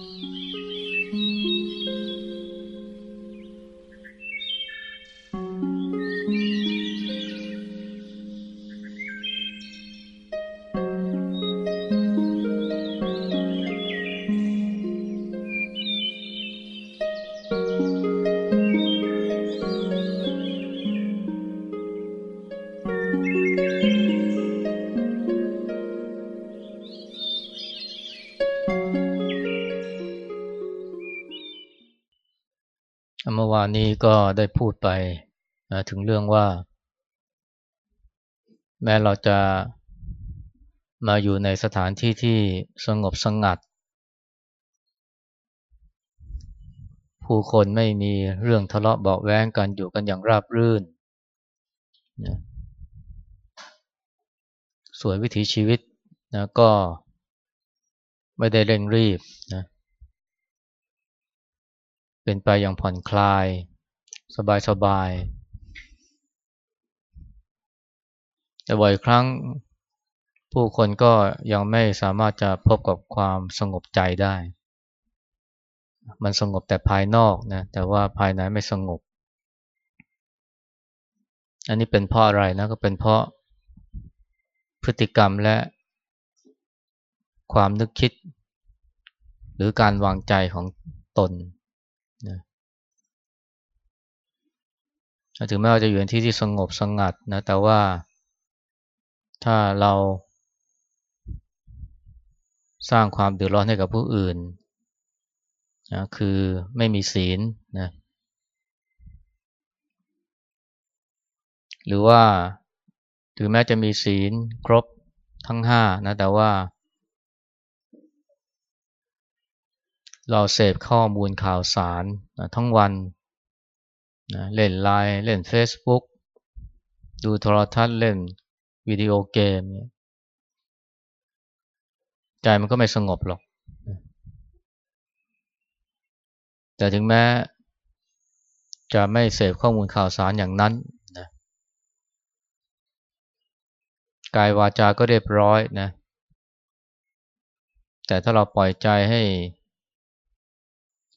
เมื่ อวานนี้ก็ได้พูดไปนะถึงเรื่องว่า แม้เราจะมาอยู่ในสถานที่ที่สงบสงัด ผู้คนไม่มีเรื่องทะเลาะเบาแว้งกันอยู่กันอย่างราบรื่นนะสวยวิถีชีวิตนะก็ไม่ได้เร่งรีบนะ เป็นไปอย่างผ่อนคลาย สบายๆแต่บ่อยครั้งผู้คนก็ยังไม่สามารถจะพบกับความสงบใจได้ มันสงบแต่ภายนอกนะ แต่ว่าภายในไม่สงบ อันนี้เป็นเพราะอะไรนะ ก็เป็นเพราะพฤติกรรมและความนึกคิด หรือการวางใจของตน นะถึงแม้ว่าจะอยู่ในที่ที่สงบสงัดนะแต่ว่าถ้าเราสร้างความเดือดร้อนให้กับผู้อื่นนะคือไม่มีศีลนะหรือว่าถึงแม้จะมีศีลครบทั้งห้านะแต่ว่า เราเสพข้อมูลข่าวสารนะทั้งวันนะเล่นไลน์เล่น Facebook ดูโทรทัศน์เล่นวิดีโอเกมเนี่ยใจมันก็ไม่สงบหรอก แต่ถึงแม้จะไม่เสพข้อมูลข่าวสารอย่างนั้นนะกายวาจาก็เรียบร้อยนะ แต่ถ้าเราปล่อยใจให้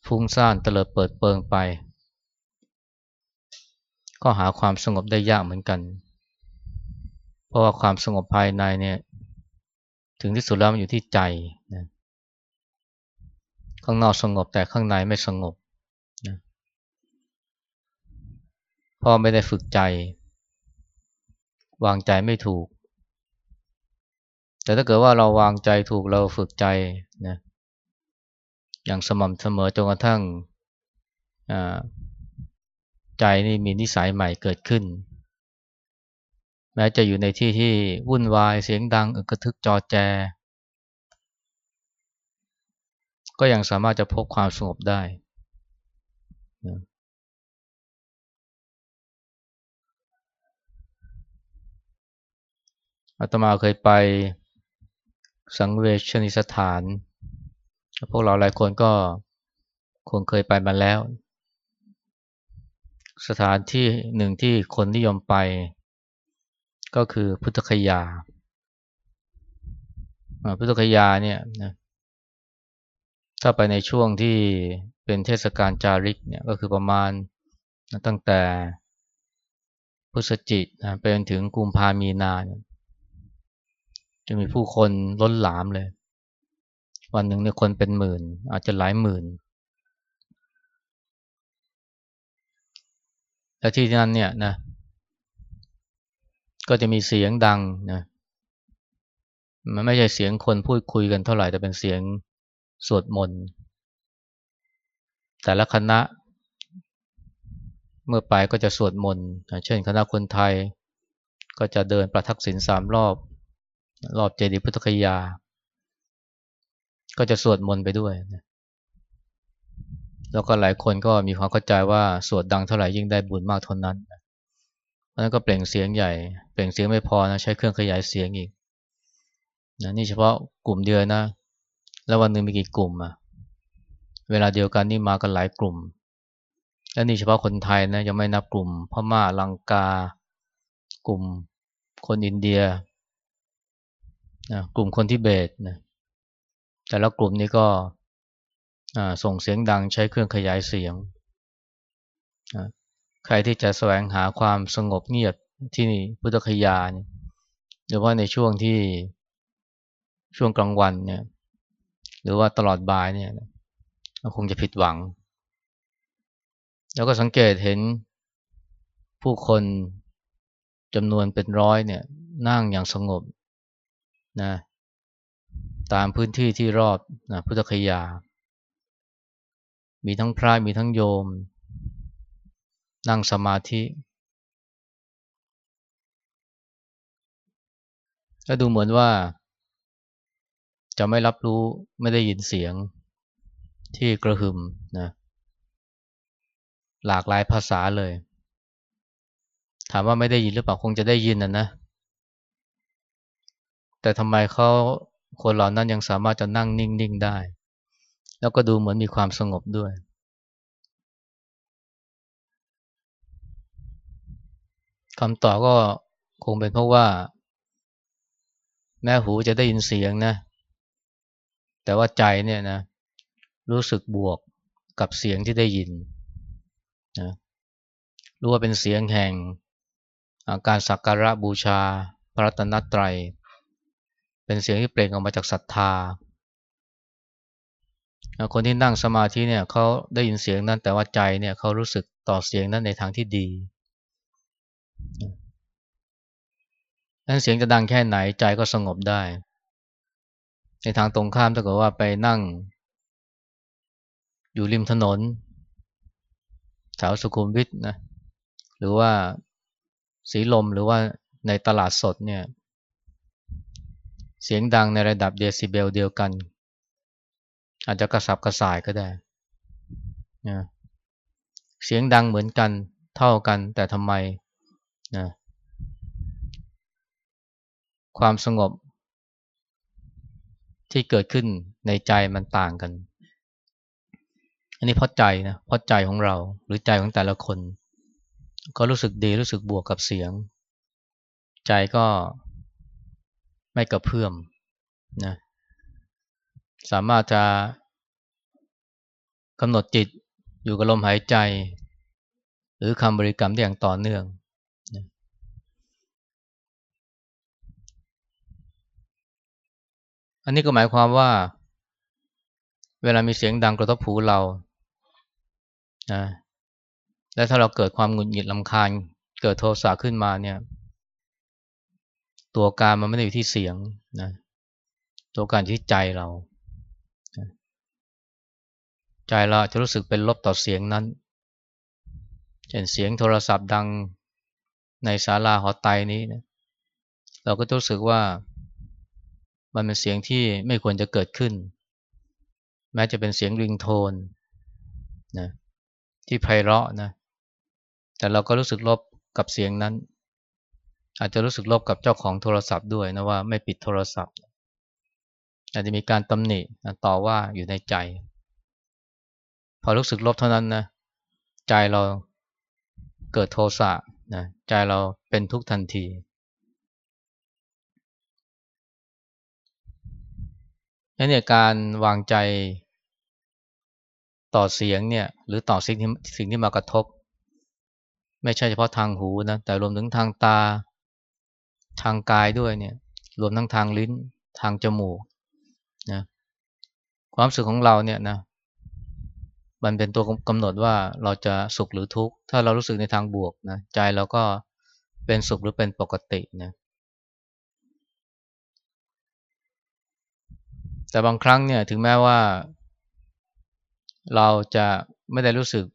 ฟุ้งซ่านเตลิดเปิดเปิงไป ก็หาความสงบได้ยากเหมือนกัน เพราะว่าความสงบภายในเนี่ย ถึงที่สุดแล้วมันอยู่ที่ใจนะข้างนอกสงบแต่ข้างในไม่สงบนะพ่อไม่ได้ฝึกใจ วางใจไม่ถูก แต่ถ้าเกิดว่าเราวางใจถูกเราฝึกใจนะ อย่างสม่ำเสมอจนกระทั่งใจนี่มีนิสัยใหม่เกิดขึ้น แม้จะอยู่ในที่ที่วุ่นวายเสียงดังอึกระทึกจอแจ ก็ยังสามารถจะพบความสงบได้ อาตมาเคยไปสังเวชนิสถาน พวกเราหลายคนก็คงเคยไปมาแล้ว สถานที่หนึ่งที่คนนิยมไป ก็คือพุทธคยา พุทธคยาเนี่ยนะถ้าไปในช่วงที่เป็นเทศกาลจาริกเนี่ยก็คือประมาณตั้งแต่พฤศจิกนะไปจนถึงกุมภามีนาเนี่ยจะมีผู้คนล้นหลามเลย วันหนึ่งเนี่ยคนเป็นหมื่น อาจจะหลายหมื่น และที่นั้นเนี่ยนะ ก็จะมีเสียงดังนะมันไม่ใช่เสียงคนพูดคุยกันเท่าไหร่แต่เป็นเสียงสวดมนต์แต่ละคณะ เมื่อไปก็จะสวดมนต์เช่นคณะคนไทย ก็จะเดินประทักษิณสามรอบ รอบเจดีย์พุทธคยา ก็จะสวดมนต์ไปด้วยนะแล้วก็หลายคนก็มีความเข้าใจว่าสวดดังเท่าไหร่ยิ่งได้บุญมากเท่านั้นเพราะนั้นก็เปล่งเสียงใหญ่ เปล่งเสียงไม่พอนะใช้เครื่องขยายเสียงอีกนะนี่เฉพาะกลุ่มเดียวนะ แล้ววันหนึ่งมีกี่กลุ่มอะเวลาเดียวกันนี่มากันหลายกลุ่ม และนี่เฉพาะคนไทยนะยังไม่นับกลุ่มพม่าลังกา กลุ่มคนอินเดียนะกลุ่มคนทิเบตนะ แต่ละกลุ่มนี้ก็ส่งเสียงดังใช้เครื่องขยายเสียง ใครที่จะแสวงหาความสงบเงียบที่นี่พุทธคยาเนี่ยหรือว่าในช่วงที่ช่วงกลางวันเนี่ย หรือว่าตลอดบ่ายเนี่ยคงจะผิดหวัง แล้วก็สังเกตเห็นผู้คนจำนวนเป็นร้อยเนี่ยนั่งอย่างสงบนะ ตามพื้นที่ที่รอบนะพุทธคยา มีทั้งพระมีทั้งโยม นั่งสมาธิก็ดูเหมือนว่า จะไม่รับรู้ไม่ได้ยินเสียงที่กระหึ่มนะหลากหลายภาษาเลย ถามว่าไม่ได้ยินหรือเปล่าคงจะได้ยินนะนะ แต่ทำไมเขา คนเหล่านั้นยังสามารถจะนั่งนิ่ง ๆ ได้ แล้วก็ดูเหมือนมีความสงบด้วย คำตอบก็คงเป็นเพราะว่า แม้หูจะได้ยินเสียงนะ แต่ว่าใจเนี่ยนะ รู้สึกบวกกับเสียงที่ได้ยินนะรู้ว่าเป็นเสียงแห่ง การสักการะบูชาพระรัตนตรัย เป็นเสียงที่เปล่งออกมาจากศรัทธา คนที่นั่งสมาธิเนี่ยเขาได้ยินเสียงนั้นแต่ว่าใจเนี่ยเขารู้สึกต่อเสียงนั้นในทางที่ดีนั้นเสียงจะดังแค่ไหนใจก็สงบได้ ในทางตรงข้ามถ้าเกิดว่าไปนั่ง อยู่ริมถนนแถวสุขุมวิทนะหรือว่าสีลมหรือว่าในตลาดสดเนี่ย เสียงดังในระดับเดซิเบลเดียวกัน อาจจะกระสับกระส่ายก็ได้นะเสียงดังเหมือนกันเท่ากันแต่ทำไมนะความสงบที่เกิดขึ้นในใจมันต่างกัน อันนี้เพราะใจนะเพราะใจของเราหรือใจของแต่ละคน ก็รู้สึกดีรู้สึกบวกกับเสียง ใจก็ ไม่กระเพื่อมนะสามารถจะกำหนดจิตอยู่กับลมหายใจ หรือคำบริกรรมได้อย่างต่อเนื่องอันนี้ก็หมายความว่า เวลามีเสียงดังกระทบหูเรานะและถ้าเราเกิดความหงุดหงิดลำคาญ เกิดโทสะขึ้นมาเนี่ย ตัวการมันไม่ได้อยู่ที่เสียงนะตัวการที่ใจเรา ใจเราจะรู้สึกเป็นลบต่อเสียงนั้นเช่นเสียงโทรศัพท์ดังในศาลาหอไตนี้นะเราก็รู้สึกว่ามันเป็นเสียงที่ไม่ควรจะเกิดขึ้น แม้จะเป็นเสียงริงโทนนะที่ไพเราะนะแต่เราก็รู้สึกลบกับเสียงนั้น อาจจะรู้สึกลบกับเจ้าของโทรศัพท์ด้วยนะว่าไม่ปิดโทรศัพท์ อาจจะมีการตำหนินะต่อว่าอยู่ในใจ พอรู้สึกลบเท่านั้นนะใจเราเกิดโทสะนะใจเราเป็นทุกข์ทันที นั่นเนี่ยการวางใจต่อเสียงเนี่ยหรือต่อสิ่งที่สิ่งที่มากระทบ ไม่ใช่เฉพาะทางหูนะแต่รวมถึงทางตา ทางกายด้วยเนี่ยรวมทั้งทางลิ้นทางจมูกนะความสึกของเราเนี่ยนะมันเป็นตัวกำหนดว่าเราจะสุขหรือทุกข์ถ้าเรารู้สึกในทางบวกนะใจเราก็เป็นสุขหรือเป็นปกตินะแต่บางครั้งเนี่ยถึงแม้ว่า เราจะไม่ได้รู้สึก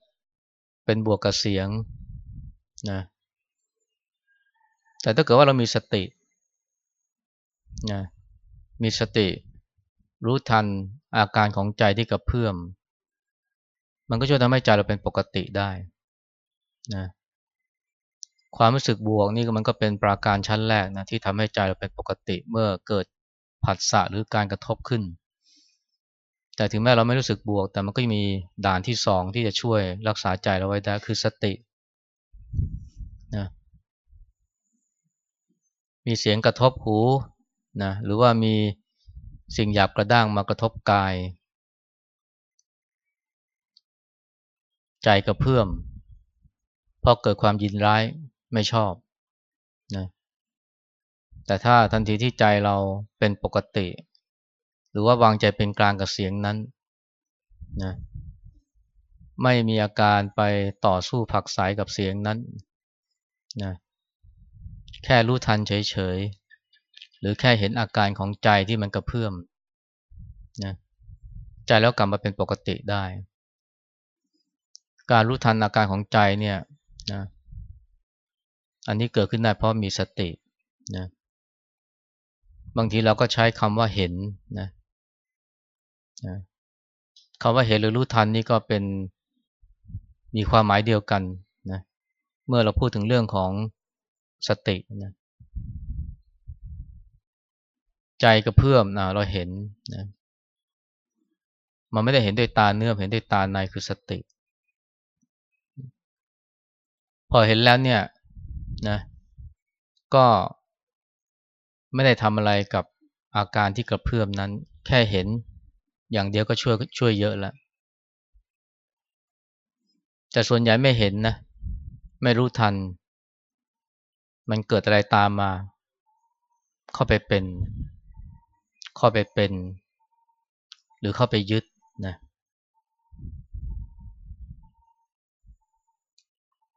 เป็นบวกกับเสียงนะ แต่ถ้าเกิดว่าเรามีสตินะมีสติ รู้ทันอาการของใจที่กระเพื่อม มันก็ช่วยทำให้ใจเราเป็นปกติได้นะความรู้สึกบวกนี่มันก็เป็นปราการชั้นแรกนะที่ทำให้ใจเราเป็นปกติเมื่อเกิดผัสสะหรือการกระทบขึ้น แต่ถึงแม้เราไม่รู้สึกบวก แต่มันก็มีด่านที่สองที่จะช่วยรักษาใจเราไว้ได้คือสตินะ มีเสียงกระทบหูนะหรือว่ามีสิ่งหยาบกระด้างมากระทบกาย ใจกระเพื่อมเพราะเกิดความยินร้ายไม่ชอบนะแต่ถ้าทันทีที่ใจเราเป็นปกติ หรือว่าวางใจเป็นกลางกับเสียงนั้นนะไม่มีอาการไปต่อสู้ผักสายกับเสียงนั้นนะ แค่รู้ทันเฉยๆ หรือแค่เห็นอาการของใจที่มันกระเพื่อมนะใจแล้วกลับมาเป็นปกติได้ การรู้ทันอาการของใจเนี่ยนะอันนี้เกิดขึ้นได้เพราะมีสตินะบางทีเราก็ใช้คำว่าเห็นนะนะคำว่าเห็นหรือรู้ทันนี่ก็เป็นมีความหมายเดียวกันนะเมื่อเราพูดถึงเรื่องของ สตินะใจกระเพื่อมนะเราเห็นนะมันไม่ได้เห็นด้วยตาเนื้อเห็นด้วยตาในคือสติ พอเห็นแล้วเนี่ยนะก็ไม่ได้ทำอะไรกับอาการที่กระเพื่อมนั้น แค่เห็นอย่างเดียวก็ช่วยช่วยเยอะแล้วแต่ส่วนใหญ่ไม่เห็นนะ ไม่รู้ทัน มันเกิดอะไรตามมา เข้าไปเป็น เข้าไปเป็น หรือเข้าไปยึดนะ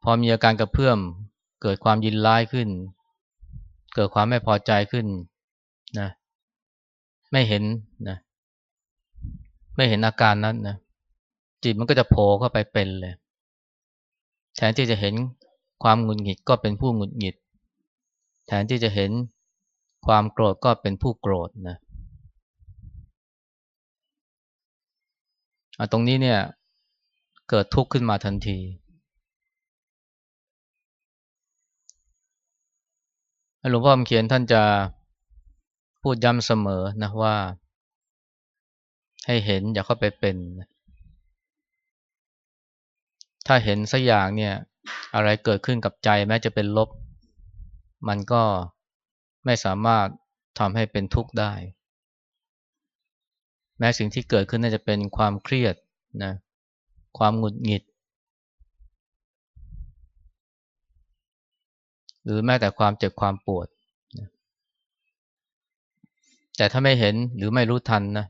พอมีอาการกระเพื่อม เกิดความยินร้ายขึ้น เกิดความไม่พอใจขึ้นนะไม่เห็นนะไม่เห็นอาการนั้นนะจิตมันก็จะโผล่เข้าไปเป็นเลย แทนที่จะเห็นความหงุดหงิดก็เป็นผู้หงุดหงิด แทนที่จะเห็นความโกรธก็เป็นผู้โกรธนะตรงนี้เนี่ยเกิดทุกข์ขึ้นมาทันที หลวงพ่อเขียนท่านจะพูดย้ำเสมอนะว่า ให้เห็นอย่าเข้าไปเป็น ถ้าเห็นสักอย่างเนี่ย อะไรเกิดขึ้นกับใจแม้จะเป็นลบ มันก็ไม่สามารถทำให้เป็นทุกข์ได้ แม้สิ่งที่เกิดขึ้นน่าจะเป็นความเครียดนะความหงุดหงิด หรือแม้แต่ความเจ็บความปวด แต่ถ้าไม่เห็นหรือไม่รู้ทันนะ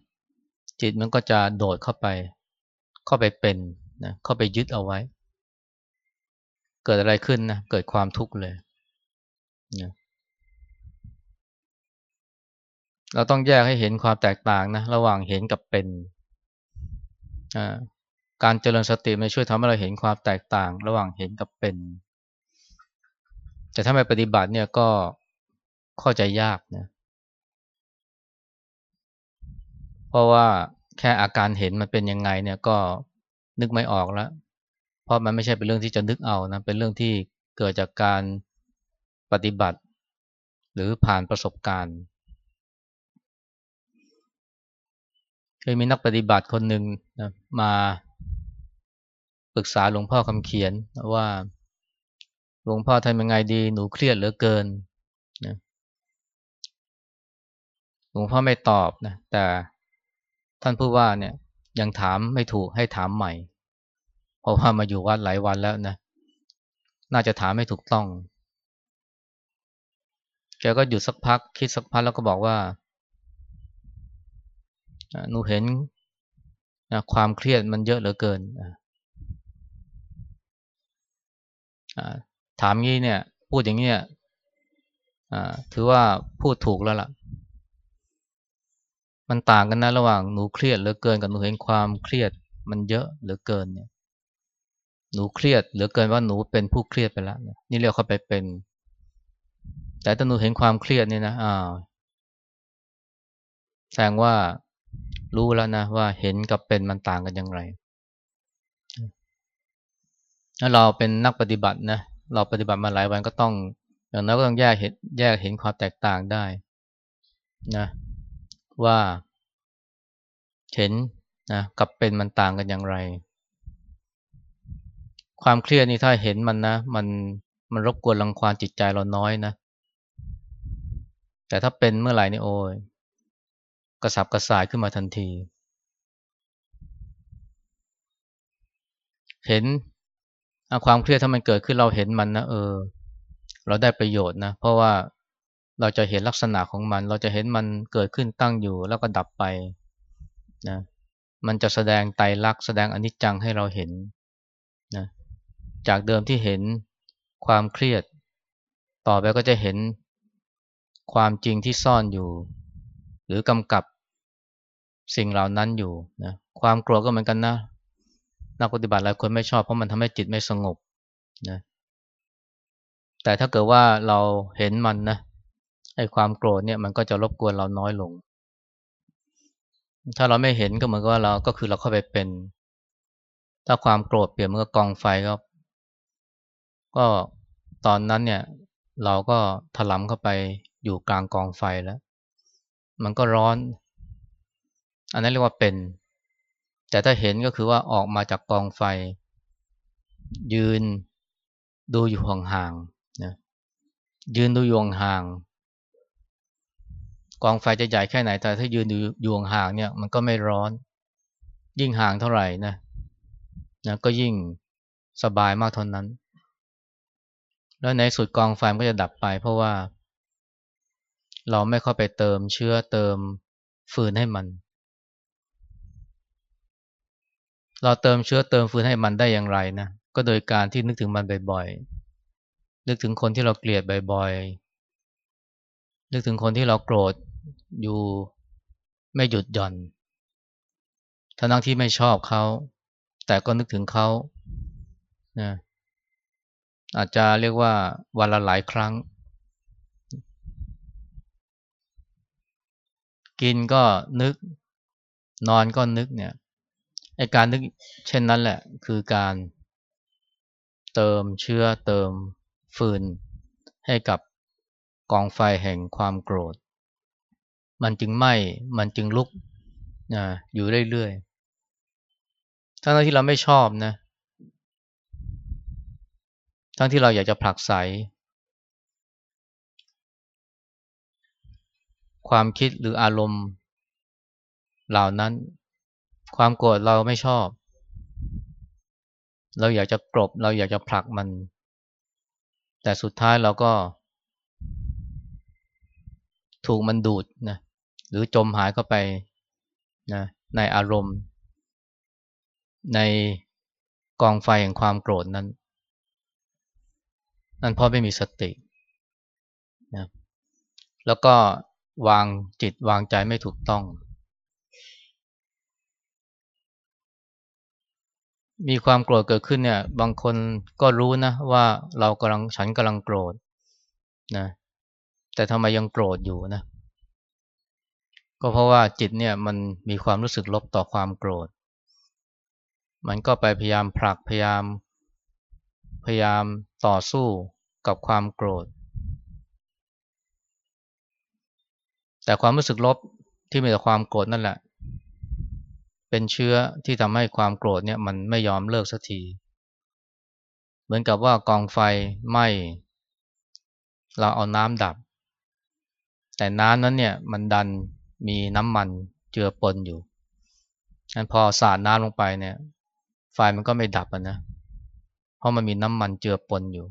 จิตมันก็จะโดดเข้าไป เข้าไปเป็นนะเข้าไปยึดเอาไว้ เกิดอะไรขึ้นนะเกิดความทุกข์เลย นะเราต้องแยกให้เห็นความแตกต่างนะระหว่างเห็นกับเป็นการเจริญสติมันช่วยทำให้เราเห็นความแตกต่าง ระหว่างเห็นกับเป็น แต่ถ้าไม่ปฏิบัติเนี่ยก็เข้าใจยากนะเพราะว่าแค่อาการเห็นมันเป็นยังไงเนี่ยก็นึกไม่ออกแล้ว เพราะมันไม่ใช่เป็นเรื่องที่จะนึกเอานะเป็นเรื่องที่เกิดจากการ ปฏิบัติ หรือผ่านประสบการณ์เคยมีนักปฏิบัติคนหนึ่งนะมาปรึกษาหลวงพ่อคำเขียนว่าหลวงพ่อทำยังไงดีหนูเครียดเหลือเกินนะหลวงพ่อไม่ตอบนะแต่ท่านผู้ว่าเนี่ยยังถามไม่ถูกให้ถามใหม่ เพราะว่ามาอยู่วัดหลายวันแล้วนะ น่าจะถามให้ถูกต้อง แกก็หยุดสักพัก คิดสักพักแล้วก็บอกว่าหนูเห็นความเครียดมันเยอะเหลือเกินถามงี้เนี่ย พูดอย่างนี้ถือว่าพูดถูกแล้วล่ะ มันต่างกันนะระหว่างหนูเครียดเหลือเกินกับหนูเห็นความเครียดมันเยอะเหลือเกินเนี่ย หนูเครียดเหลือเกินว่าหนูเป็นผู้เครียดไปแล้วนี่เรียกเข้าไปเป็น แต่ถ้าหนูเห็นความเครียดเนี่ยนะอ้าวแสดงว่ารู้แล้วนะว่าเห็นกับเป็นมันต่างกันอย่างไรถ้าเราเป็นนักปฏิบัตินะเราปฏิบัติมาหลายวันก็ต้อง อย่างนั้นก็ต้องแยกเห็นแยกเห็นความแตกต่างได้นะว่าเห็นนะกับเป็นมันต่างกันอย่างไร ความเครียดนี่ถ้าเห็นมันนะ มันมันรบกวนรังควานจิตใจเราน้อยนะ แต่ถ้าเป็นเมื่อไหร่นี่โอ้ยกระสับกระส่ายขึ้นมาทันที เห็นความเครียดถ้ามันเกิดขึ้นเราเห็นมันนะเออ เราได้ประโยชน์นะ เพราะว่าเราจะเห็นลักษณะของมัน เราจะเห็นมันเกิดขึ้นตั้งอยู่แล้วก็ดับไปนะมันจะแสดงไตรลักษณ์แสดงอนิจจังให้เราเห็นนะจากเดิมที่เห็นความเครียด ต่อไปก็จะเห็น ความจริงที่ซ่อนอยู่ หรือกำกับสิ่งเหล่านั้นอยู่นะความกลัวก็เหมือนกันนะนักปฏิบัติหลายคนไม่ชอบเพราะมันทำให้จิตไม่สงบนะแต่ถ้าเกิดว่าเราเห็นมันนะไอ้ความโกรธเนี่ยมันก็จะรบกวนเราน้อยลง ถ้าเราไม่เห็นก็เหมือนกับว่าเราก็คือเราเข้าไปเป็น ถ้าความโกรธเปลี่ยนเมื่อกองไฟก็ ก็ตอนนั้นเนี่ย เราก็ถลำเข้าไป อยู่กลางกองไฟแล้ว มันก็ร้อน อันนั้นเรียกว่าเป็น แต่ถ้าเห็นก็คือว่าออกมาจากกองไฟ ยืนดูอยู่ห่างๆนะยืนดูอยู่ห่างกองไฟจะใหญ่แค่ไหนแต่ถ้ายืนอยู่ห่างเนี่ย มันก็ไม่ร้อน ยิ่งห่างเท่าไหร่นะนะก็ยิ่งสบายมากเท่านั้น แล้วในสุดกองไฟก็จะดับไป เพราะว่า เราไม่เข้าไปเติมเชื้อเติมฟืนให้มัน เราเติมเชื้อเติมฟืนให้มันได้อย่างไรนะ ก็โดยการที่นึกถึงมันบ่อยๆ นึกถึงคนที่เราเกลียดบ่อยๆ นึกถึงคนที่เราโกรธอยู่ไม่หยุดหย่อนทั้งที่ไม่ชอบเขา แต่ก็นึกถึงเขานะอาจจะเรียกว่าวันละหลายครั้ง กินก็นึก นอนก็นึกเนี่ยไอการนึกเช่นนั้นแหละ คือการเติมเชื้อเติมฟืน ให้กับกองไฟแห่งความโกรธ มันจึงไหม้มันจึงลุกนะอยู่เรื่อยๆทั้งที่เราไม่ชอบนะ ทั้งที่เราอยากจะผลักไส ความคิดหรืออารมณ์ เหล่านั้น ความโกรธเราไม่ชอบ เราอยากจะกรบเราอยากจะผลักมัน แต่สุดท้ายเราก็ ถูกมันดูดนะหรือจมหายเข้าไปนะในอารมณ์ ในกองไฟแห่งความโกรธนั้น นั่นเพราะไม่มีสตินะแล้วก็ วางจิตวางใจไม่ถูกต้อง มีความโกรธเกิดขึ้นเนี่ย บางคนก็รู้นะว่าเรากำลังฉันกำลังโกรธนะ แต่ทำไมยังโกรธอยู่นะ ก็เพราะว่าจิตเนี่ยมันมีความรู้สึกลบต่อความโกรธ มันก็ไปพยายามผลักพยายาม พยายามต่อสู้กับความโกรธ แต่ความรู้สึกลบที่มีแต่ความโกรธนั่นแหละ เป็นเชื้อที่ทำให้ความโกรธเนี่ยมันไม่ยอมเลิกสักที เหมือนกับว่ากองไฟไหม้เราเอาน้ำดับ แต่น้ำนั้นเนี่ยมันดันมีน้ำมันเจือปนอยู่อันพอสาดน้ำลงไปเนี่ย ไฟมันก็ไม่ดับนะ เพราะมันมีน้ำมันเจือปนอยู่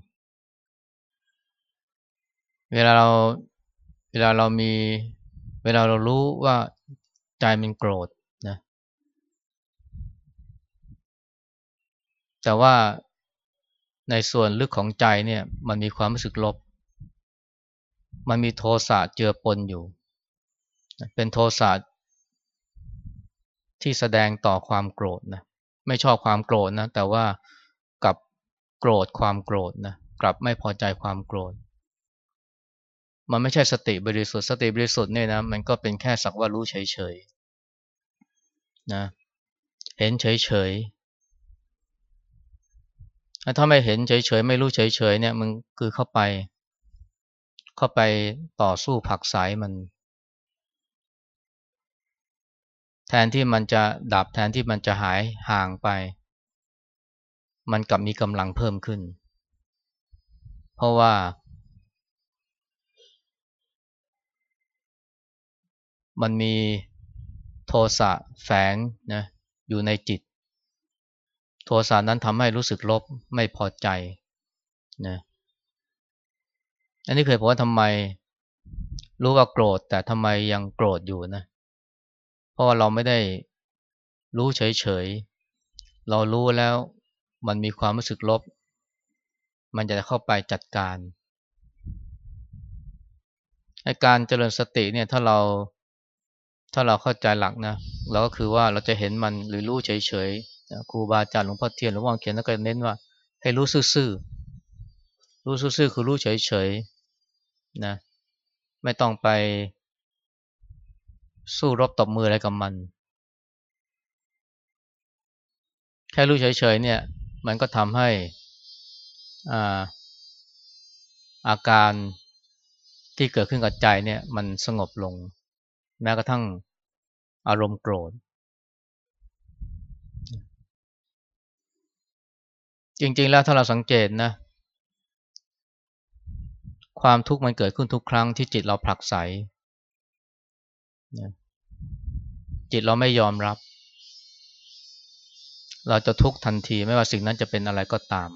เวลาเราเวลาเรามี เวลาเรารู้ว่าใจมันโกรธนะแต่ว่าในส่วนลึกของใจเนี่ยมันมีความรู้สึกลบ มันมีโทสะเจือปนอยู่ เป็นโทสะที่แสดงต่อความโกรธนะไม่ชอบความโกรธนะแต่ว่ากับโกรธความโกรธนะกลับไม่พอใจความโกรธ มันไม่ใช่สติบริสุทธิ์สติบริสุทธิ์เนี่ยนะมันก็เป็นแค่สักว่ารู้เฉยๆนะเห็นเฉยๆถ้าไม่เห็นเฉยๆไม่รู้เฉยๆเนี่ยมันคือเข้าไป เข้าไปต่อสู้ผักสายมัน แทนที่มันจะดับแทนที่มันจะหายห่างไป มันกลับมีกำลังเพิ่มขึ้น เพราะว่า มันมีโทสะแฝงนะอยู่ในจิต โทสะนั้นทำให้รู้สึกลบไม่พอใจนะอันนี้เคยบอกว่าทำไมรู้ว่าโกรธแต่ทำไมยังโกรธอยู่นะ เพราะว่าเราไม่ได้รู้เฉยๆ เรารู้แล้วมันมีความรู้สึกลบ มันจะเข้าไปจัดการไอการเจริญสติเนี่ยถ้าเรา ถ้าเราเข้าใจหลักนะเราก็คือว่าเราจะเห็นมันหรือรู้เฉยๆครูบาอาจารย์หลวงพ่อเทียนหลวงพ่อเขียนแล้วก็เน้นว่า ให้รู้ซื่อๆรู้ซื่อๆคือรู้เฉยๆนะไม่ต้องไปสู้รบตบมืออะไรกับมัน แค่รู้เฉยๆเนี่ย มันก็ทำให้อาอาการที่เกิดขึ้นกับใจเนี่ย มันสงบลง แม้กระทั่งอารมณ์โกรธ จริงๆแล้วถ้าเราสังเกตนะ ความทุกข์มันเกิดขึ้นทุกครั้งที่จิตเราผลักไสจิตเราไม่ยอมรับ เราจะทุกข์ทันทีไม่ว่าสิ่งนั้นจะเป็นอะไรก็ตาม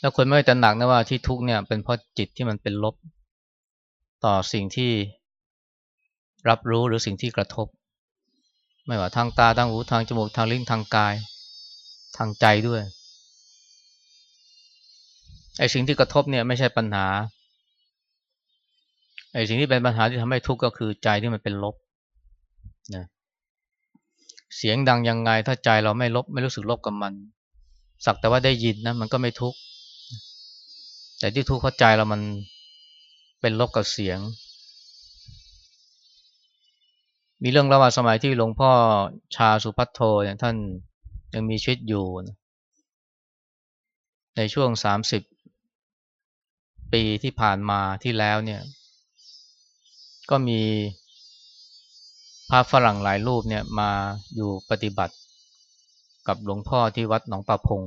แล้วคนไม่ตระหนักนะว่าที่ทุกข์เนี่ยเป็นเพราะจิตที่มันเป็นลบ ต่อสิ่งที่รับรู้หรือสิ่งที่กระทบ ไม่ว่าทางตาทางหูทางจมูกทางลิ้นทางกาย ทางใจด้วยไอ้สิ่งที่กระทบเนี่ยไม่ใช่ปัญหาไอ้สิ่งที่เป็นปัญหาที่ทำให้ทุกข์ก็คือใจที่มันเป็นลบนะเสียงดังยังไงถ้าใจเราไม่ลบไม่รู้สึกลบกับมัน สักแต่ว่าได้ยินนะมันก็ไม่ทุกข์แต่ที่ทุกข์เพราะใจเรามัน เป็นลบกับเสียง มีเรื่องระหว่างสมัยที่หลวงพ่อชาสุพัทโทเนี่ยท่านยังมีชีวิตอยู่ ในช่วงสามสิบปีที่ผ่านมาที่แล้วเนี่ย ก็มีพระฝรั่งหลายรูปเนี่ยมาอยู่ปฏิบัติกับหลวงพ่อที่วัดหนองปะพง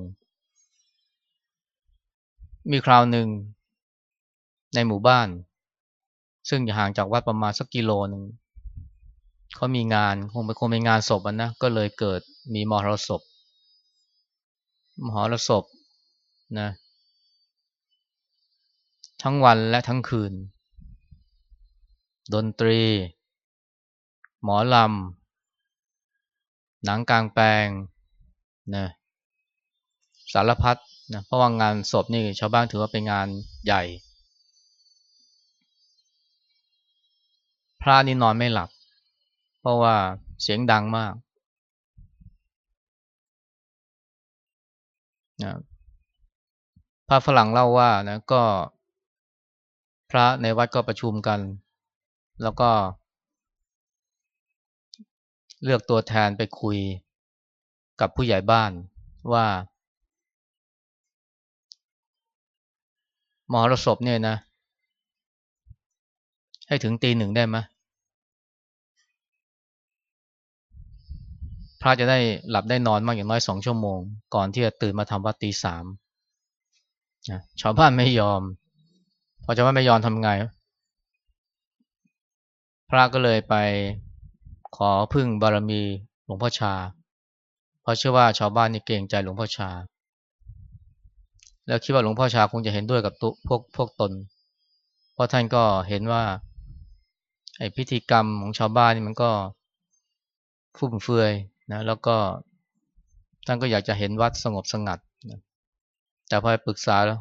มีคราวหนึ่ง ในหมู่บ้าน ซึ่งอยู่ห่างจากวัดประมาณสักกิโลหนึ่งเขามีงานคงเป็นคงเป็นงานศพนะก็เลยเกิดมีมหรสพมหรสพนะทั้งวันและทั้งคืน ดนตรี หมอลำหนังกลางแปลงนะสารพัดนะเพราะว่างานศพนี่ชาวบ้านถือว่าเป็นงานใหญ่ พระนี่นอนไม่หลับ เพราะว่าเสียงดังมากนะพระฝรั่งเล่าว่านะก็ พระในวัดก็ประชุมกัน แล้วก็ เลือกตัวแทนไปคุยกับผู้ใหญ่บ้านว่ามหรสพเนี่ยนะ ให้ถึงตีหนึ่งได้ไหม พระจะได้หลับได้นอนมากอย่างน้อยสองชั่วโมง ก่อนที่จะตื่นมาทำวัดตีสามชาวบ้านไม่ยอม พอจะว่านไม่ยอมทำไง พระก็เลยไปขอพึ่งบารมีหลวงพ่อชา เพราะเชื่อว่าชาวบ้านนี่เก่งใจหลวงพ่อชา แล้วคิดว่าหลวงพ่อชาคงจะเห็นด้วยกับตุพวกพวกตน เพราะท่านก็เห็นว่าไอ้พิธีกรรมของชาวบ้านนี่มันก็ฟุ่มเฟือย นะแล้วก็ท่านก็อยากจะเห็นวัดสงบสงัดนะแต่พอปรึกษาแล้ว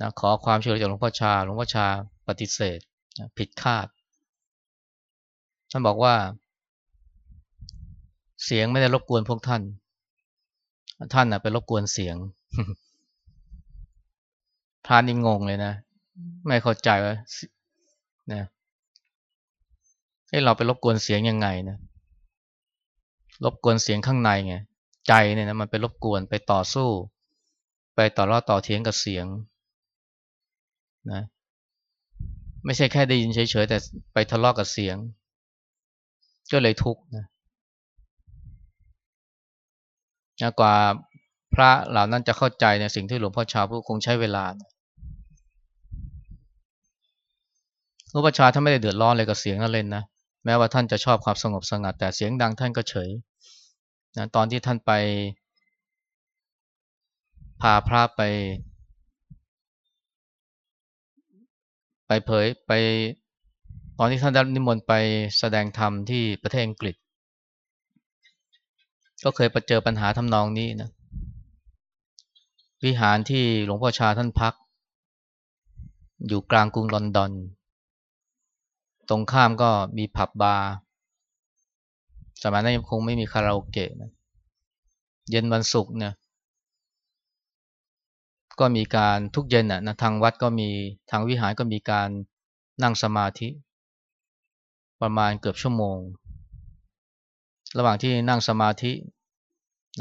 นะขอความช่วยเหลือจากหลวงพ่อชาหลวงพ่อชาปฏิเสธนะผิดคาด ท่านบอกว่า เสียงไม่ได้รบกวนพวกท่าน ท่านนะไปรบกวนเสียงพระนี่งงเลยนะ ไม่เข้าใจว่านะให้เราไปรบกวนเสียงยังไงนะ รบกวนเสียงข้างในไงใจเนี่ยนะมันไปรบกวนไปต่อสู้ ไปต่อรอดต่อเทียงกับเสียงนะไม่ใช่แค่ได้ยินเฉยๆแต่ไปทะเลาะกกับเสียง ก็เลยทุกข์นะกว่าพระเหล่านั้นจะเข้าใจในสิ่งที่หลวงพ่อชาพูดคงใช้เวลาหลวงพ่อชาท่านไม่ได้เดือดร้อนเลยกับเสียงนั่นเลยนะแม้ว่าท่านจะชอบความสงบสงัด แต่เสียงดังท่านก็เฉย นะตอนที่ท่านไปพาพระไป ไปเผยไป ตอนที่ท่านได้นิมนต์ไปแสดงธรรมที่ประเทศอังกฤษ ก็เคยไปเจอปัญหาทำนองนี้นะวิหารที่หลวงพ่อชาท่านพัก อยู่กลางกรุงลอนดอน ตรงข้ามก็มีผับบาร์ สมัยนั้นยังคงไม่มีคาราโอเกะนะเย็นวันศุกร์เนี่ยก็มีการทุกเย็นนะทางวัดก็มีทางวิหารก็มีการนั่งสมาธิ ประมาณเกือบชั่วโมง ระหว่างที่นั่งสมาธิ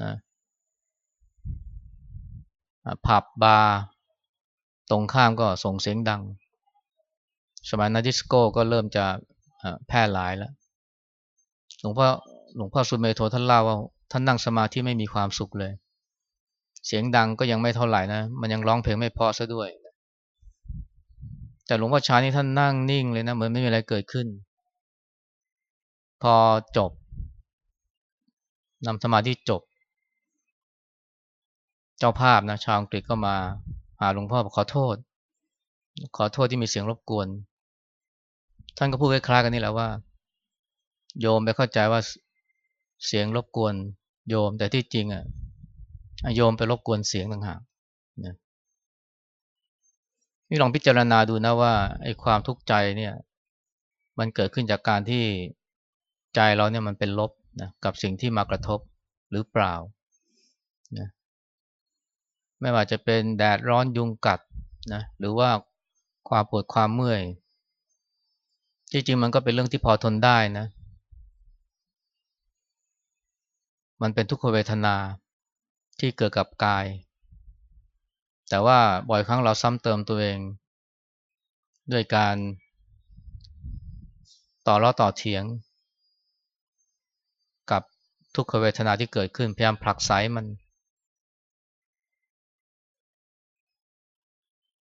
นะผับบาร์ตรงข้ามก็ส่งเสียงดัง สมัยนั้นดิสโก้ก็เริ่มจะแพร่หลายแล้วหลวงพ่อ หลวงพ่อสุเมโทท่านเล่าว่าท่านนั่งสมาธิไม่มีความสุขเลย เสียงดังก็ยังไม่เท่าไหร่นะ มันยังร้องเพลงไม่พอซะด้วย แต่หลวงพ่อชานี่ท่านนั่งนิ่งเลยนะเหมือนไม่มีอะไรเกิดขึ้น พอจบนำสมาธิจบ เจ้าภาพนะชาวอังกฤษก็มาหาหลวงพ่อขอโทษ ขอโทษที่มีเสียงรบกวน ท่านก็พูดคล้ายๆกันนี่แหละว่า โยมไปเข้าใจว่า เสียงรบกวนโยม แต่ที่จริงอะโยมไปรบกวนเสียงต่างหากนะนี่ลองพิจารณาดูนะว่าไอ้ความทุกข์ใจเนี่ย มันเกิดขึ้นจากการที่ใจเราเนี่ยมันเป็นลบนะกับสิ่งที่มากระทบหรือเปล่านะไม่ว่าจะเป็นแดดร้อนยุงกัดนะหรือว่าความปวดความเมื่อย จริงๆมันก็เป็นเรื่องที่พอทนได้นะ มันเป็นทุกขเวทนาที่เกิดกับกาย แต่ว่าบ่อยครั้งเราซ้ำเติมตัวเอง ด้วยการต่อล้อต่อเถียง กับทุกขเวทนาที่เกิดขึ้นพยายามผลักไสมัน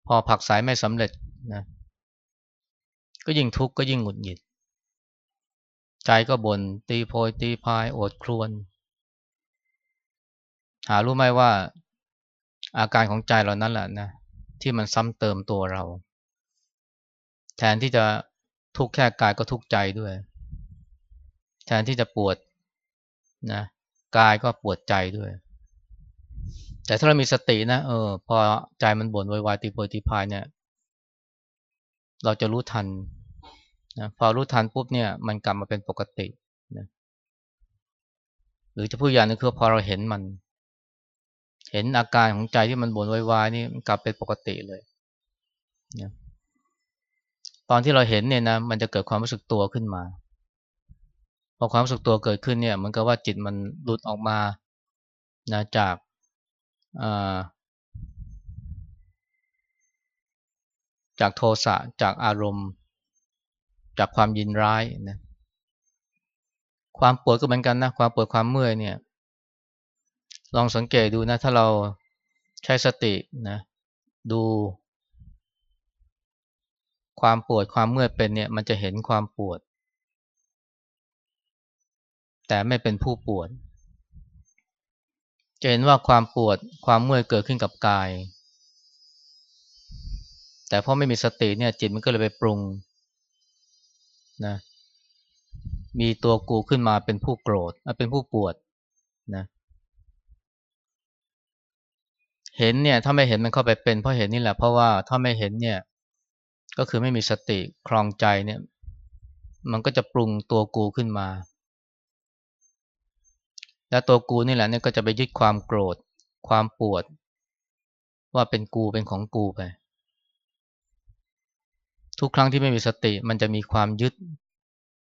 พอผลักไสไม่สำเร็จนะก็ยิ่งทุกข์ก็ยิ่งหงุดหงิด ใจก็บน่นตีโพยตีพายโอดครวน หารู้ไหมว่าอาการของใจเรานั้นแหละนะที่มันซ้ำเติมตัวเรา แทนที่จะทุกข์แค่กายก็ทุกข์ใจด้วย แทนที่จะปวดนะกายก็ปวดใจด้วย แต่ถ้าเรามีสตินะเออพอใจมันบ่นวายตีโพตีพายเนี่ย เราจะรู้ทันนะพอรู้ทันปุ๊บเนี่ย มันกลับมาเป็นปกตินะหรือจะพูดอย่างนึงคือพอเราเห็นมัน เห็นอาการของใจที่มันบ่นวายๆนี่มันกลับเป็นปกติเลยนะตอนที่เราเห็นเนี่ยนะมันจะเกิดความรู้สึกตัวขึ้นมา พอความรู้สึกตัวเกิดขึ้นเนี่ยมันก็ว่าจิตมันหลุดออกมานะจากจากโทสะจากอารมณ์ จากความยินร้ายนะความปวดก็เหมือนกันนะความปวดความเมื่อยเนี่ย ลองสังเกตดูนะ ถ้าเราใช้สตินะดู ความปวดความเมื่อยเป็นเนี่ย มันจะเห็นความปวด แต่ไม่เป็นผู้ปวด จะเห็นว่าความปวดความเมื่อยเกิดขึ้นกับกาย แต่พราะไม่มีสติเนี่ย จิตมันก็เลยไปปรุงนะมีตัวกูขึ้นมาเป็นผู้โกรธเป็นผู้ปวดนะเเห็นเนี่ยถ้าไม่เห็นมันเข้าไปเป็นเพราะเห็นนี่แหละเพราะว่าถ้าไม่เห็นเนี่ยก็คือไม่มีสติคลองใจเนี่ย มันก็จะปรุงตัวกูขึ้นมา แล้วตัวกูนี่แหละเนี่ยก็จะไปยึดความโกรธ ความปวด ว่าเป็นกูเป็นของกูไป ทุกครั้งที่ไม่มีสติมันจะมีความยึด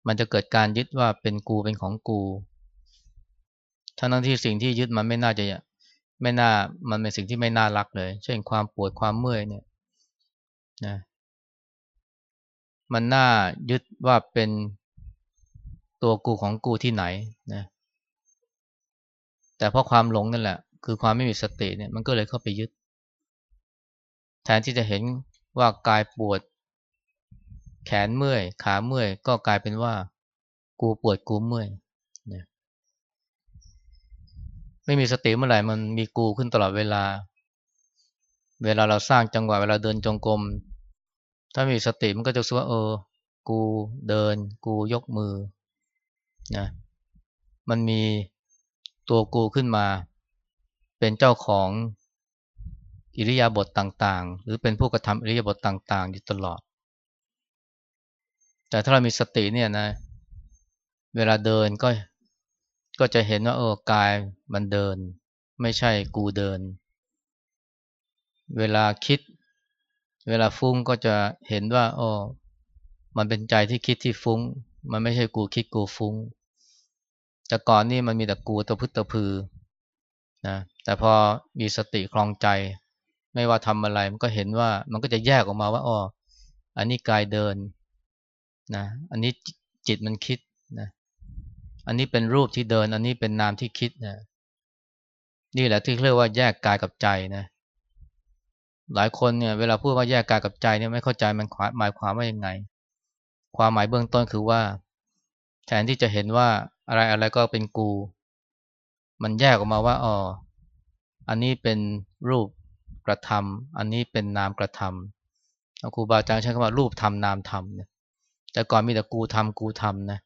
มันจะเกิดการยึดว่าเป็นกูเป็นของกูทั้งที่สิ่งที่ยึดมันไม่น่าจะ ไม่น่ามันเป็นสิ่งที่ไม่น่ารักเลย เช่นความปวดความเมื่อยเนี่ยนะมันน่ายึดว่าเป็นตัวกูของกูที่ไหนนะแต่เพราะความหลงนั่นแหละ คือความไม่มีสติเนี่ยมันก็เลยเข้าไปยึด แทนที่จะเห็นว่ากายปวด แขนเมื่อย ขาเมื่อย ก็กลายเป็นว่า กูปวดกูเมื่อย ไม่มีสติเมื่อไหร่มันมีกูขึ้นตลอดเวลา เวลาเราสร้างจังหวะเวลาเดินจงกรม ถ้ามีสติมันก็จะรู้ว่าเออ กูเดิน กูยกมือนะมันมีตัวกูขึ้นมา เป็นเจ้าของอิริยาบถต่างๆ หรือเป็นผู้กระทำอิริยาบถต่างๆ อยู่ตลอด แต่ถ้าเรามีสติเนี่ยนะ เวลาเดินก็ ก็จะเห็นว่าเออกายมันเดิน ไม่ใช่กูเดิน เวลาคิด เวลาฟุ้งก็จะเห็นว่าอ๋อมันเป็นใจที่คิดที่ฟุ้ง มันไม่ใช่กูคิดกูฟุ้ง แต่ก่อนนี่มันมีแต่กูตะพึตะพือนะแต่พอมีสติคลองใจ ไม่ว่าทำอะไรมันก็เห็นว่ามันก็จะแยกออกมาว่าอ๋ออันนี้กายเดินนะอันนี้จิตมันคิดนะ อันนี้เป็นรูปที่เดิน อันนี้เป็นนามที่คิดนะนี่แหละที่เรียกว่าแยกกายกับใจนะหลายคนเนี่ยเวลาพูดว่าแยกกายกับใจเนี่ยไม่เข้าใจมันหมายความว่ายังไง ความหมายเบื้องต้นคือว่า แทนที่จะเห็นว่าอะไรอะไรก็เป็นกู มันแยกออกมาว่าอ๋ออันนี้เป็นรูปกระทำอันนี้เป็นนามกระทำครูบาอาจารย์ใช้คำว่ารูปทำนามทำนี่ยแต่ก่อนมีแต่กูทำกูทำนะ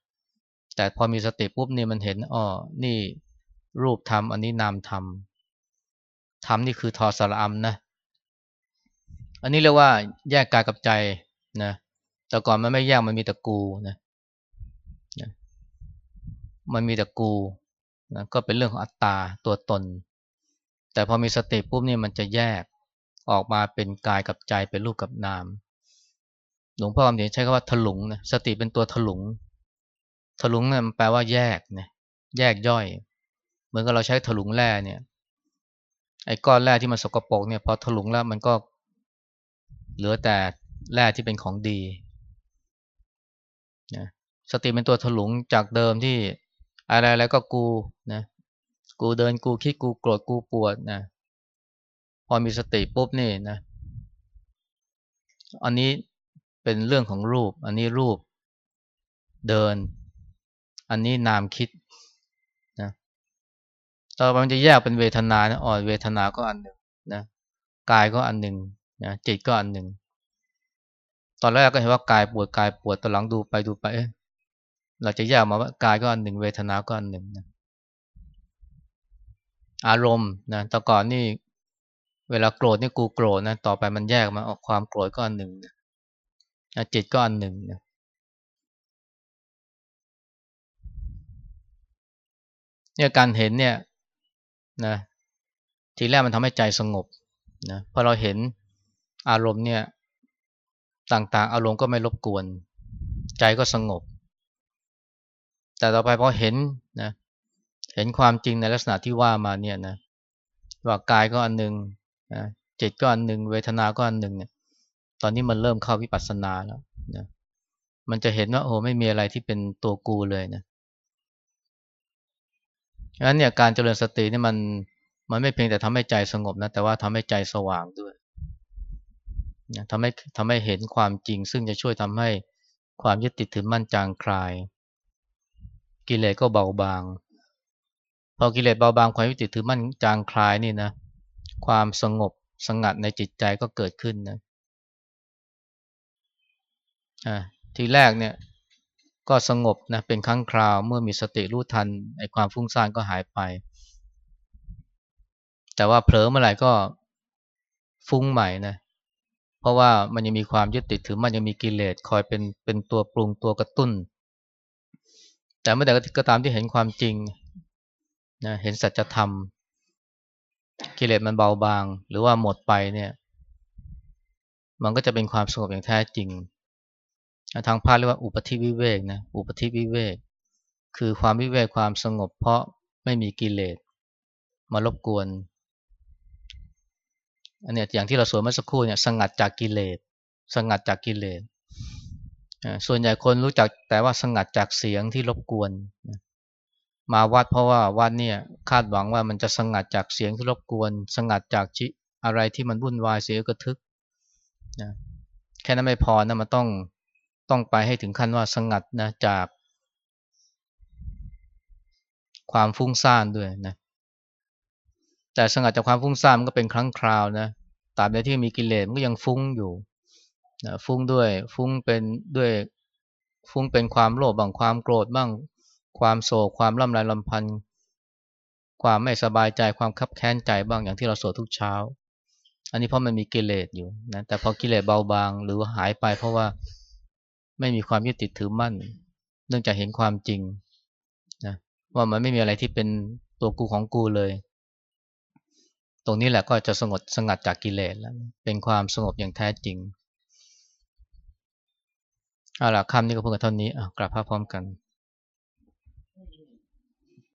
แต่พอมีสติปุ๊บนี่มันเห็นอ๋อนี่รูปทำอันนี้นามทำทำนี่คือทอสาระอัมนะ อันนี้เรียกว่าแยกกายกับใจนะ แต่ก่อนมันไม่แยกมันมีแต่กูนะ มันมีแต่กูนะก็เป็นเรื่องของอัตตาตัวตน แต่พอมีสติปุ๊บนี่มันจะแยกออกมาเป็นกายกับใจเป็นรูปกับนาม หลวงพ่อคำเขียนใช้คำว่าถลุงนะ สติเป็นตัวถลุง ถลุงเนี่ยมันแปลว่าแยกนะแยกย่อย เหมือนกับเราใช้ถลุงแร่เนี่ย ไอ้ก้อนแร่ที่มันสกปรกเนี่ยพอถลุงแล้วมันก็ เหลือแต่แร่ที่เป็นของดีนะสติเป็นตัวถลุงจากเดิมที่อะไรอะไรก็กูนะกูเดินกูคิดกูโกรธกูปวดนะพอมีสติปุ๊บนี่นะ อันนี้เป็นเรื่องของรูป อันนี้รูปเดิน อันนี้นามคิดนะต่อไปมันจะแยกเป็นเวทนานะอ่อนเวทนาก็อันหนึ่งนะกายก็อันหนึ่งนะจิตก็อันหนึ่ง ตอนแรกก็เห็นว่ากายปวดกายปวดตอนหลังดูไปดูไปเอ๊ะเราจะแยกมาว่ากายก็อันหนึ่งเวทนาก็อันหนึ่งนะอารมณ์นะแต่ก่อนนี่ เวลาโกรธนี่กูโกรธนะต่อไปมันแยกมาออกความโกรธก็อันหนึ่งนะจิตก็อันหนึ่งนะ เนี่ยการเห็นเนี่ยนะทีแรกมันทำให้ใจสงบนะพอเราเห็นอารมณ์เนี่ยต่างๆ อารมณ์ก็ไม่รบกวน ใจก็สงบ แต่ต่อไปพอเห็นนะเห็นความจริงในลักษณะที่ว่ามาเนี่ยนะว่ากายก็อันหนึ่งนะจิตก็อันหนึ่งเวทนาก็อันหนึ่งเนี่ยตอนนี้มันเริ่มเข้าวิปัสสนาแล้วนะมันจะเห็นว่าโอ้ไม่มีอะไรที่เป็นตัวกูเลยนะ ฉะนั้นเนี่ยการเจริญสตินี่มันมันไม่เพียงแต่ทำให้ใจสงบนะแต่ว่าทำให้ใจสว่างด้วยทำให้ทำให้เห็นความจริง ซึ่งจะช่วยทำให้ความยึดติดถือมั่นจางคลาย กิเลสก็เบาบาง พอกิเลสเบาบางความยึดติดถือมั่นจางคลายนี่นะความสงบสงัดในจิตใจก็เกิดขึ้นนะทีแรกเนี่ย ก็สงบนะเป็นครั้งคราวเมื่อมีสติรู้ทันไอ้ความฟุ้งซ่านก็หายไป แต่ว่าเผลอเมื่อไหร่ก็ฟุ้งใหม่นะเพราะว่ามันยังมีความยึดติดถือมันยังมีกิเลสคอยเป็นเป็นตัวปรุงตัวกระตุ้น แต่เมื่อใดก็ตามที่เห็นความจริงนะเห็นสัจธรรม กิเลสมันเบาบาง หรือว่าหมดไปเนี่ย มันก็จะเป็นความสงบอย่างแท้จริง ทางพาเรียกว่าอุปธิวิเวกนะอุปธิวิเวก คือความวิเวกความสงบเพราะไม่มีกิเลสมารบกวนอันนี้อย่างที่เราสวดเมื่อสักครู่เนี่ยสงัดจากกิเลสสงัดจากกิเลสส่วนใหญ่คนรู้จักแต่ว่าสงัดจากเสียงที่รบกวน มาวัดเพราะว่าวัดเนี่ยคาดหวังว่ามันจะสงัดจากเสียงที่รบกวน สงัดจากจิอะไรที่มันวุ่นวายเสียกระทึกนะแค่นั้นไม่พอนะมันต้อง ต้องไปให้ถึงขั้นว่าสงัดนะจาก ความฟุ้งซ่านด้วยนะแต่สงัดจากความฟุ้งซ่านมันก็เป็นครั้งคราวนะตราบใดที่มีกิเลสมันก็ยังฟุ้งอยู่นะฟุ้งด้วยฟุ้งเป็นด้วยฟุ้งเป็นความโลภบ้างความโกรธบ้างความโศกความล่ำไรลำพันธ์ความไม่สบายใจความคับแค้นใจบ้างอย่างที่เราสวดทุกเช้า อันนี้เพราะมันมีกิเลสอยู่นะแต่พอกิเลสเบาบางหรือหายไปเพราะว่า ไม่มีความยึดติดถือมั่น เนื่องจากเห็นความจริงนะว่ามันไม่มีอะไรที่เป็นตัวกูของกูเลย ตรงนี้แหละก็จะสงบสงัดจากกิเลสแล้ว เป็นความสงบอย่างแท้จริงเอาล่ะคำนี้ก็เพิ่งเท่านี้อะกลับภาพพร้อมกัน